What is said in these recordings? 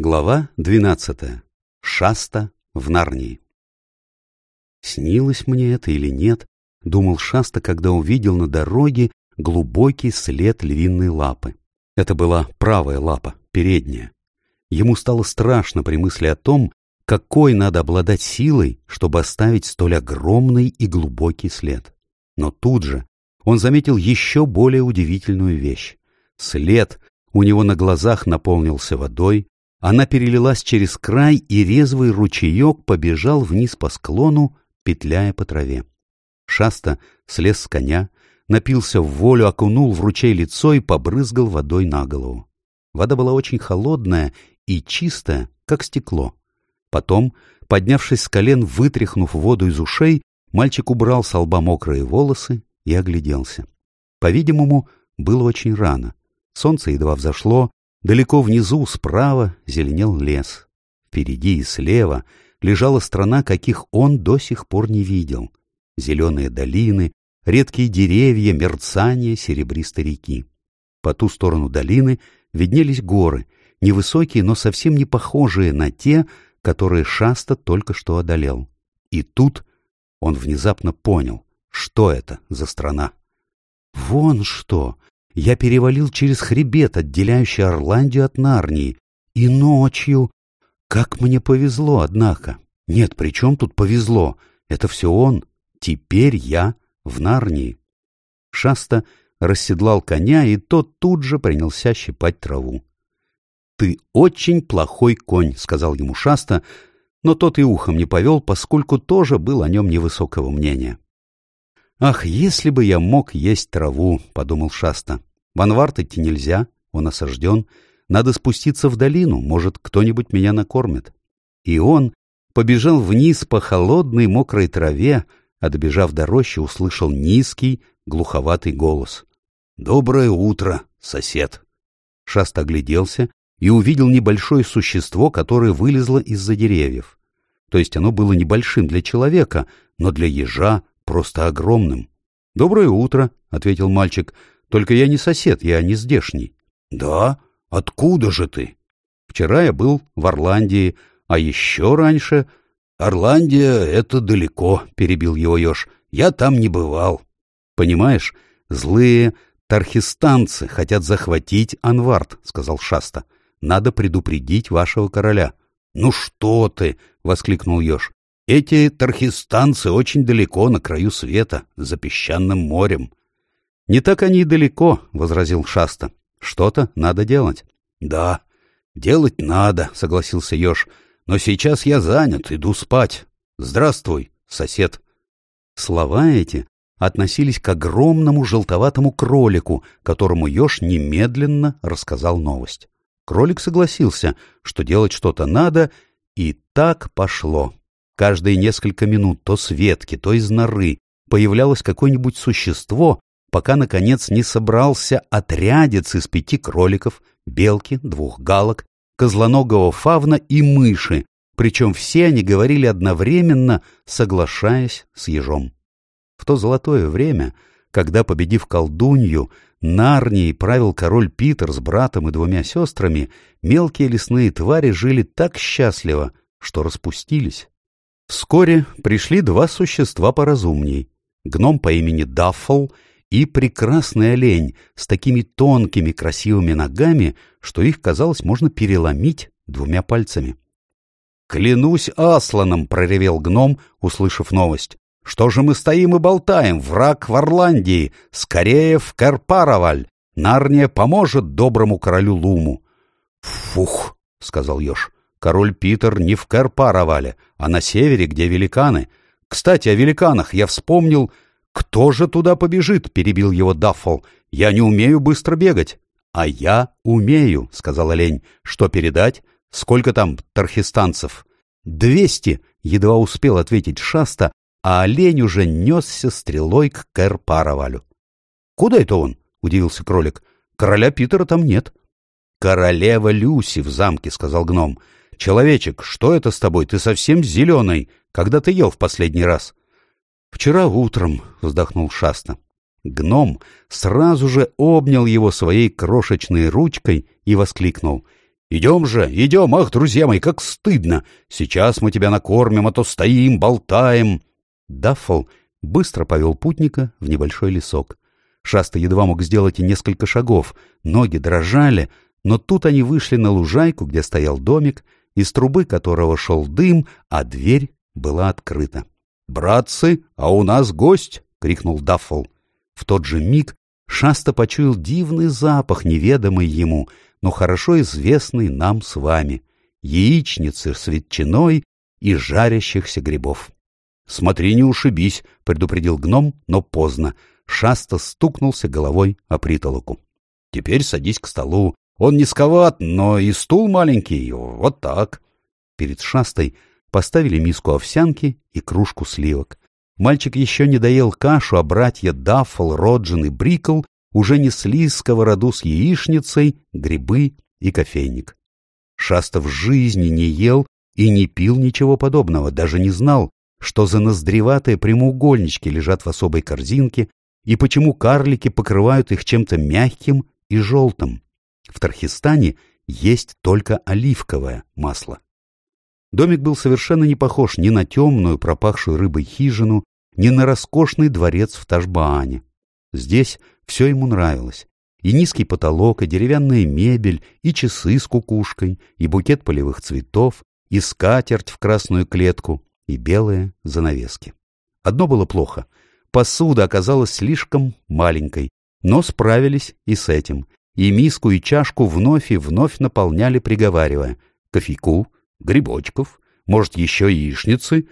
Глава 12. Шаста в Нарнии. Снилось мне это или нет, думал Шаста, когда увидел на дороге глубокий след львиной лапы. Это была правая лапа, передняя. Ему стало страшно при мысли о том, какой надо обладать силой, чтобы оставить столь огромный и глубокий след. Но тут же он заметил еще более удивительную вещь. След у него на глазах наполнился водой, она перелилась через край, и резвый ручеек побежал вниз по склону, петляя по траве. Шаста слез с коня, напился в волю, окунул в ручей лицо и побрызгал водой на голову. Вода была очень холодная и чистая, как стекло. Потом, поднявшись с колен, вытряхнув воду из ушей, мальчик убрал с лба мокрые волосы и огляделся. По-видимому, было очень рано. Солнце едва взошло, Далеко внизу, справа, зеленел лес. Впереди и слева лежала страна, каких он до сих пор не видел. Зеленые долины, редкие деревья, мерцание серебристой реки. По ту сторону долины виднелись горы, невысокие, но совсем не похожие на те, которые Шаста только что одолел. И тут он внезапно понял, что это за страна. «Вон что! я перевалил через хребет, отделяющий Орландию от Нарнии, и ночью... Как мне повезло, однако. Нет, при чем тут повезло? Это все он. Теперь я в Нарнии. Шаста расседлал коня, и тот тут же принялся щипать траву. «Ты очень плохой конь», — сказал ему Шаста, но тот и ухом не повел, поскольку тоже был о нем невысокого мнения. «Ах, если бы я мог есть траву!» — подумал Шаста. «В анварт идти нельзя, он осажден. Надо спуститься в долину, может, кто-нибудь меня накормит». И он побежал вниз по холодной мокрой траве, а добежав до рощи, услышал низкий, глуховатый голос. «Доброе утро, сосед!» Шаст огляделся и увидел небольшое существо, которое вылезло из-за деревьев. То есть оно было небольшим для человека, но для ежа просто огромным. «Доброе утро», — ответил мальчик. «Только я не сосед, я не здешний». «Да? Откуда же ты?» «Вчера я был в Орландии, а еще раньше...» «Орландия — это далеко», — перебил его Ёж. «Я там не бывал». «Понимаешь, злые тархистанцы хотят захватить Анвард», — сказал Шаста. «Надо предупредить вашего короля». «Ну что ты!» — воскликнул Ёж. Эти тархистанцы очень далеко, на краю света, за песчаным морем. — Не так они и далеко, — возразил Шаста. — Что-то надо делать. — Да, делать надо, — согласился Ёж. — Но сейчас я занят, иду спать. Здравствуй, сосед. Слова эти относились к огромному желтоватому кролику, которому Ёж немедленно рассказал новость. Кролик согласился, что делать что-то надо, и так пошло. Каждые несколько минут то с ветки, то из норы появлялось какое-нибудь существо, пока, наконец, не собрался отрядец из пяти кроликов, белки, двух галок, козлоногого фавна и мыши, причем все они говорили одновременно, соглашаясь с ежом. В то золотое время, когда, победив колдунью, Нарнией правил король Питер с братом и двумя сестрами, мелкие лесные твари жили так счастливо, что распустились. Вскоре пришли два существа поразумней. Гном по имени Даффл и прекрасный олень с такими тонкими красивыми ногами, что их, казалось, можно переломить двумя пальцами. «Клянусь Асланом!» — проревел гном, услышав новость. «Что же мы стоим и болтаем? Враг в Орландии! Скорее в Карпароваль! Нарния поможет доброму королю Луму!» «Фух!» — сказал Ёж. Король Питер не в Карпаровале, а на севере, где великаны. Кстати, о великанах я вспомнил. Кто же туда побежит? — перебил его Даффл. — Я не умею быстро бегать. — А я умею, — сказала лень. — Что передать? Сколько там тархистанцев? — Двести, — едва успел ответить Шаста, а олень уже несся стрелой к Карпаровалю. — Куда это он? — удивился кролик. — Короля Питера там нет. — Королева Люси в замке, — сказал гном. «Человечек, что это с тобой? Ты совсем зеленый. Когда ты ел в последний раз?» «Вчера утром», — вздохнул Шаста. Гном сразу же обнял его своей крошечной ручкой и воскликнул. «Идем же, идем! Ах, друзья мои, как стыдно! Сейчас мы тебя накормим, а то стоим, болтаем!» Даффл быстро повел путника в небольшой лесок. Шаста едва мог сделать и несколько шагов, ноги дрожали, но тут они вышли на лужайку, где стоял домик, из трубы которого шел дым, а дверь была открыта. «Братцы, а у нас гость!» — крикнул Даффл. В тот же миг Шаста почуял дивный запах, неведомый ему, но хорошо известный нам с вами — яичницы с ветчиной и жарящихся грибов. «Смотри, не ушибись!» — предупредил гном, но поздно. Шаста стукнулся головой о притолоку. «Теперь садись к столу, он низковат, но и стул маленький, вот так. Перед шастой поставили миску овсянки и кружку сливок. Мальчик еще не доел кашу, а братья Даффл, Роджин и Брикл уже несли сковороду с яичницей, грибы и кофейник. Шаста в жизни не ел и не пил ничего подобного, даже не знал, что за ноздреватые прямоугольнички лежат в особой корзинке и почему карлики покрывают их чем-то мягким и желтым. В Тархистане есть только оливковое масло. Домик был совершенно не похож ни на темную, пропахшую рыбой хижину, ни на роскошный дворец в Ташбаане. Здесь все ему нравилось. И низкий потолок, и деревянная мебель, и часы с кукушкой, и букет полевых цветов, и скатерть в красную клетку, и белые занавески. Одно было плохо. Посуда оказалась слишком маленькой, но справились и с этим и миску и чашку вновь и вновь наполняли, приговаривая «кофейку», «грибочков», «может, еще яичницы».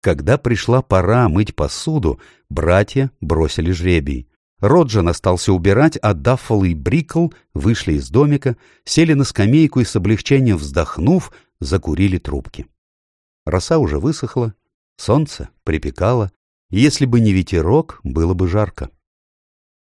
Когда пришла пора мыть посуду, братья бросили жребий. Роджин остался убирать, а Даффл и Брикл вышли из домика, сели на скамейку и с облегчением вздохнув, закурили трубки. Роса уже высохла, солнце припекало, и если бы не ветерок, было бы жарко.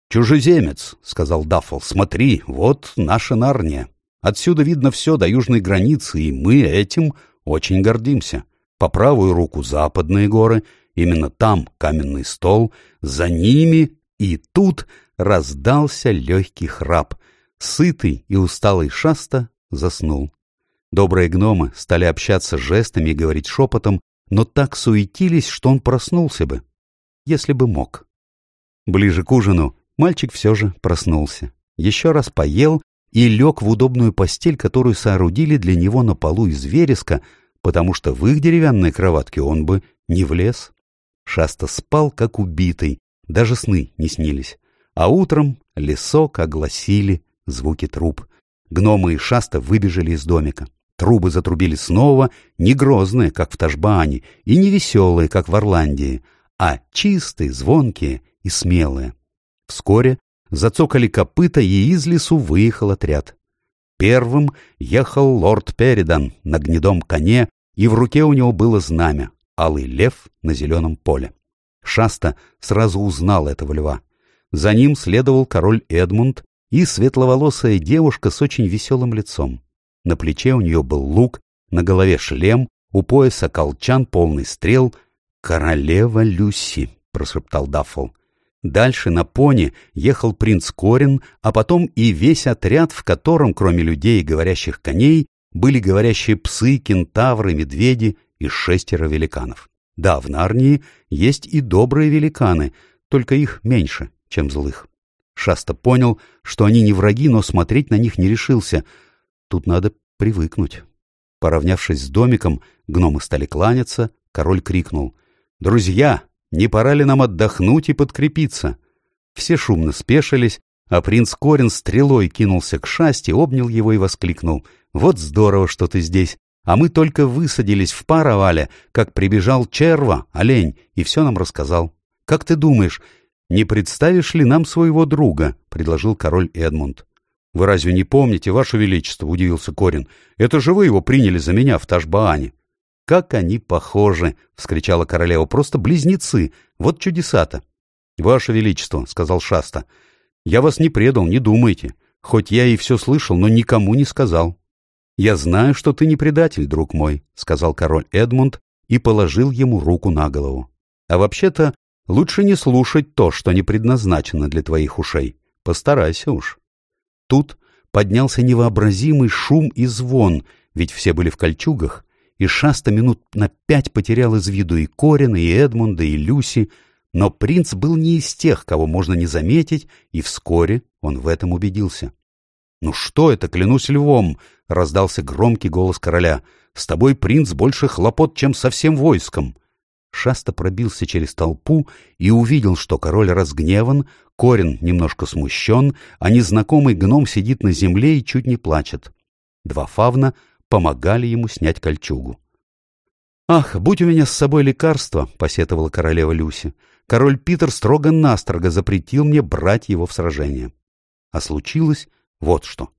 «Чужеземец», — сказал Даффл, — «смотри, вот наша Нарния. Отсюда видно все до южной границы, и мы этим очень гордимся. По правую руку западные горы, именно там каменный стол, за ними и тут раздался легкий храп. Сытый и усталый шаста заснул. Добрые гномы стали общаться жестами и говорить шепотом, но так суетились, что он проснулся бы, если бы мог. Ближе к ужину Мальчик все же проснулся, еще раз поел и лег в удобную постель, которую соорудили для него на полу из вереска, потому что в их деревянной кроватке он бы не влез. Шаста спал, как убитый, даже сны не снились. А утром лесок огласили звуки труб. Гномы и Шаста выбежали из домика. Трубы затрубили снова, не грозные, как в Ташбаане, и не веселые, как в Орландии, а чистые, звонкие и смелые. Вскоре зацокали копыта, и из лесу выехал отряд. Первым ехал лорд Передан на гнедом коне, и в руке у него было знамя — алый лев на зеленом поле. Шаста сразу узнал этого льва. За ним следовал король Эдмунд и светловолосая девушка с очень веселым лицом. На плече у нее был лук, на голове шлем, у пояса колчан полный стрел. «Королева Люси», — прошептал Даффл. Дальше на пони ехал принц Корин, а потом и весь отряд, в котором, кроме людей и говорящих коней, были говорящие псы, кентавры, медведи и шестеро великанов. Да, в Нарнии есть и добрые великаны, только их меньше, чем злых. Шаста понял, что они не враги, но смотреть на них не решился. Тут надо привыкнуть. Поравнявшись с домиком, гномы стали кланяться, король крикнул. «Друзья, не пора ли нам отдохнуть и подкрепиться? Все шумно спешились, а принц Корин стрелой кинулся к шасти, обнял его и воскликнул. «Вот здорово, что ты здесь! А мы только высадились в паровале, как прибежал черва, олень, и все нам рассказал. Как ты думаешь, не представишь ли нам своего друга?» — предложил король Эдмунд. «Вы разве не помните, Ваше Величество?» — удивился Корин. «Это же вы его приняли за меня в Ташбаане». «Как они похожи!» — вскричала королева. «Просто близнецы! Вот чудеса-то!» «Ваше Величество!» — сказал Шаста. «Я вас не предал, не думайте. Хоть я и все слышал, но никому не сказал». «Я знаю, что ты не предатель, друг мой», — сказал король Эдмунд и положил ему руку на голову. «А вообще-то лучше не слушать то, что не предназначено для твоих ушей. Постарайся уж». Тут поднялся невообразимый шум и звон, ведь все были в кольчугах, и Шаста минут на пять потерял из виду и Корина, и Эдмунда, и Люси, но принц был не из тех, кого можно не заметить, и вскоре он в этом убедился. «Ну что это, клянусь львом!» — раздался громкий голос короля. «С тобой, принц, больше хлопот, чем со всем войском!» Шаста пробился через толпу и увидел, что король разгневан, Корин немножко смущен, а незнакомый гном сидит на земле и чуть не плачет. Два фавна помогали ему снять кольчугу. «Ах, будь у меня с собой лекарство!» — посетовала королева Люси. «Король Питер строго-настрого запретил мне брать его в сражение». А случилось вот что.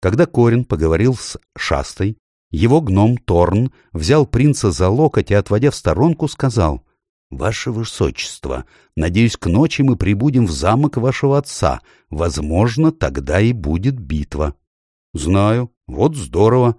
Когда Корин поговорил с Шастой, его гном Торн взял принца за локоть и, отводя в сторонку, сказал, «Ваше Высочество, надеюсь, к ночи мы прибудем в замок вашего отца. Возможно, тогда и будет битва». «Знаю. Вот здорово.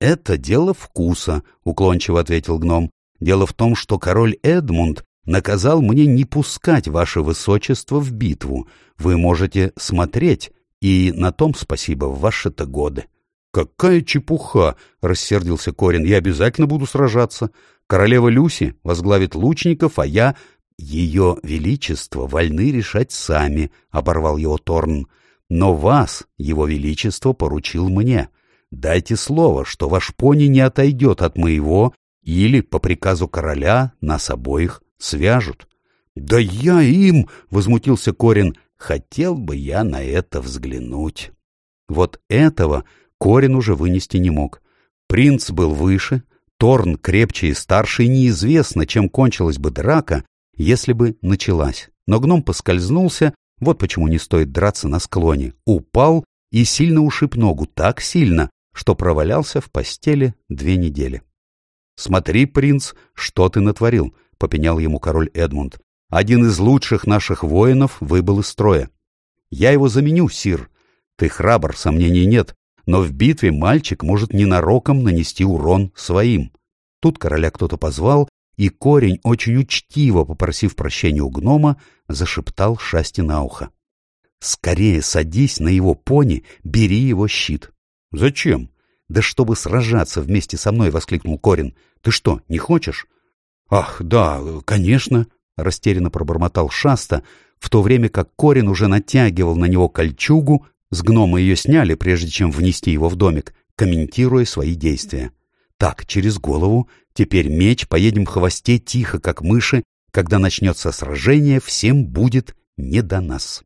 «Это дело вкуса», — уклончиво ответил гном. «Дело в том, что король Эдмунд наказал мне не пускать ваше высочество в битву. Вы можете смотреть, и на том спасибо в ваши-то годы». «Какая чепуха!» — рассердился Корин. «Я обязательно буду сражаться. Королева Люси возглавит лучников, а я...» «Ее Величество вольны решать сами», — оборвал его Торн. «Но вас, Его Величество, поручил мне. Дайте слово, что ваш пони не отойдет от моего, или, по приказу короля, нас обоих свяжут. — Да я им! — возмутился Корин. — Хотел бы я на это взглянуть. Вот этого Корин уже вынести не мог. Принц был выше, Торн крепче и старше, и неизвестно, чем кончилась бы драка, если бы началась. Но гном поскользнулся, вот почему не стоит драться на склоне, упал и сильно ушиб ногу, так сильно, что провалялся в постели две недели. «Смотри, принц, что ты натворил», — попенял ему король Эдмунд. «Один из лучших наших воинов выбыл из строя. Я его заменю, сир. Ты храбр, сомнений нет, но в битве мальчик может ненароком нанести урон своим». Тут короля кто-то позвал, и корень, очень учтиво попросив прощения у гнома, зашептал Шасти на ухо. «Скорее садись на его пони, бери его щит. «Зачем?» «Да чтобы сражаться вместе со мной!» — воскликнул Корин. «Ты что, не хочешь?» «Ах, да, конечно!» — растерянно пробормотал Шаста, в то время как Корин уже натягивал на него кольчугу, с гнома ее сняли, прежде чем внести его в домик, комментируя свои действия. «Так, через голову, теперь меч, поедем в хвосте тихо, как мыши, когда начнется сражение, всем будет не до нас».